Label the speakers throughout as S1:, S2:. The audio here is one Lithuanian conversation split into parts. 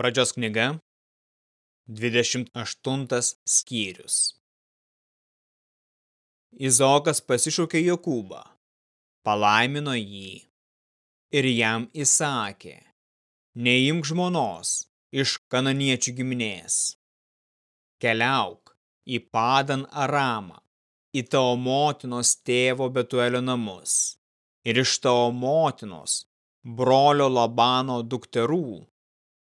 S1: Pradžios knyga, 28 skyrius. Izokas pasišaukė Jokūbą, palaimino jį ir jam įsakė, neimk žmonos iš kananiečių giminės. Keliauk į Padan Aramą, į tavo motinos tėvo Betuelio namus ir iš tavo motinos brolio Labano dukterų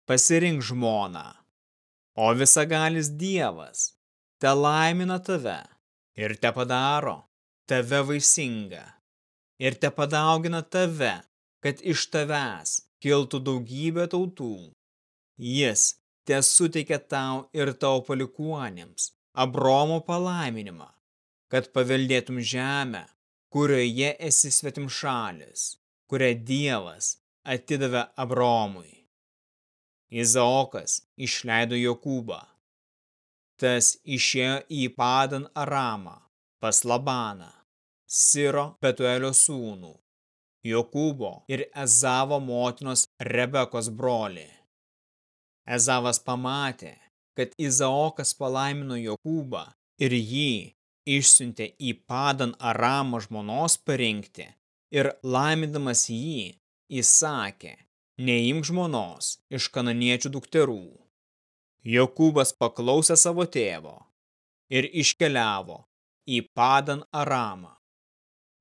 S1: pasirink žmoną, o visagalis Dievas te laimina tave ir te padaro tave vaisingą ir te padaugina tave, kad iš tavęs kiltų daugybė tautų. Jis te suteikia tau ir tavo palikuonėms Abromo palaiminimą, kad paveldėtum žemę, kurioje esi svetim šalis, kurią Dievas atidavė Abromui. Izaokas išleido Jokūbą. Tas išėjo į Padan Aramą pas Labaną, Siro Betuelio sūnų, Jokūbo ir Ezavo motinos Rebekos brolį. Ezavas pamatė, kad Izaokas palaimino Jokūbą ir jį išsiuntė į Padan Aramą žmonos parinkti ir laimindamas jį įsakė, neimk žmonos iš kananiečių dukterų. Jokūbas paklausė savo tėvo ir iškeliavo į Padan Aramą.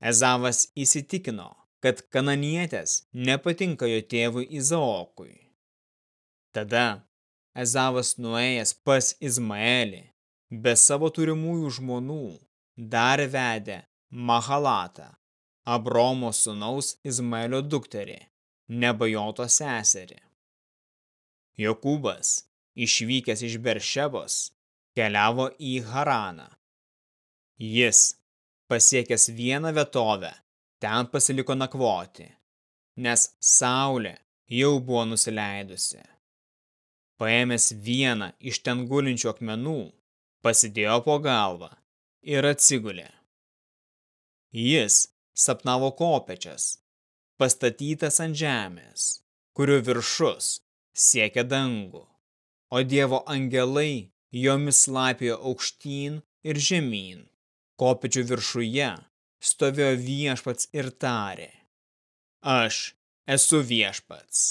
S1: Ezavas įsitikino, kad kananietės nepatinka jo tėvui Izaokui. Tada Ezavas nuėjęs pas Izmaelį, be savo turimųjų žmonų, dar vedė Mahalatą, Abromo sūnaus Izmaelio dukterį, Nebajoto seserį. Jokūbas, išvykęs iš Beršebos, keliavo į Haraną. Jis, pasiekęs vieną vietovę, ten pasiliko nakvoti, nes saulė jau buvo nusileidusi. Paėmęs vieną iš ten gulinčių akmenų, pasidėjo po galvą ir atsigulė. Jis sapnavo kopečias, pastatytas ant žemės, kurio viršus siekia dangų, o Dievo angelai jomis lapėjo aukštyn ir žemyn. Kopečių viršuje stovėjo viešpats ir tarė. Aš esu viešpats,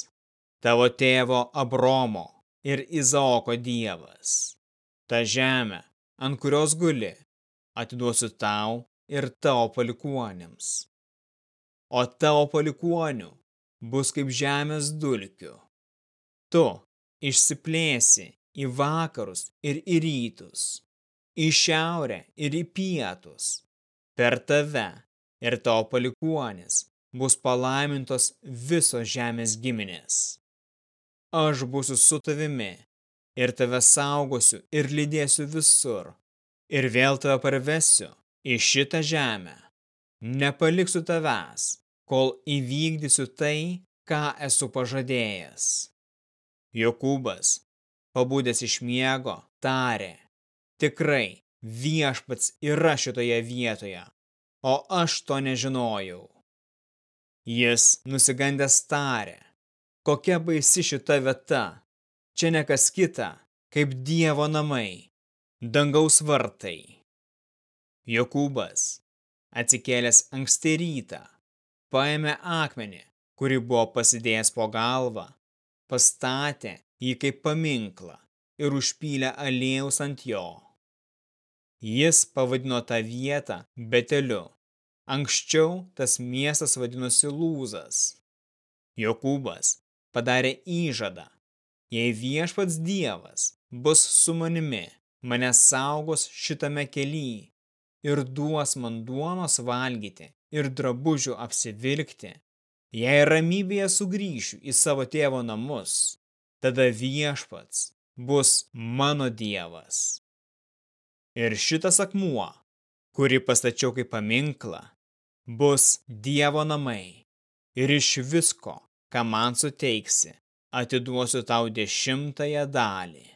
S1: tavo tėvo Abromo ir Izaoko dievas. Ta žemė, ant kurios guli, atiduosiu tau ir tavo palikuonėms o tavo palikuonių bus kaip žemės dulkių. Tu išsiplėsi į vakarus ir į rytus, į šiaurę ir į pietus. Per tave ir tavo palikuonis bus palaimintos visos žemės giminės. Aš būsiu su tavimi ir tave saugosiu ir lydėsiu visur ir vėl tave parvesiu į šitą žemę nepaliksiu tavęs, kol įvykdysiu tai, ką esu pažadėjęs. Jokūbas, pabudęs iš miego, tarė, tikrai viešpats yra šitoje vietoje, o aš to nežinojau. Jis nusigandęs tarė, kokia baisi šita vieta, čia nekas kita, kaip Dievo namai, dangaus vartai. Jokūbas atsikėlęs anksti rytą, paėmė akmenį, kurį buvo pasidėjęs po galvą, pastatė jį kaip paminklą ir užpylė aliejaus ant jo. Jis pavadino tą vietą Beteliu. Anksčiau tas miestas vadinosi Lūzas. Jokūbas padarė įžadą. Jei viešpats Dievas bus su manimi, mane saugos šitame kelyje ir duos man duonos valgyti ir drabužių apsivilkti, jei ramybėje sugrįšiu į savo tėvo namus, tada viešpats bus mano dievas. Ir šitas akmuo, kurį pastačiau kaip paminklą, bus dievo namai ir iš visko, ką man suteiksi, atiduosiu tau dešimtąją dalį.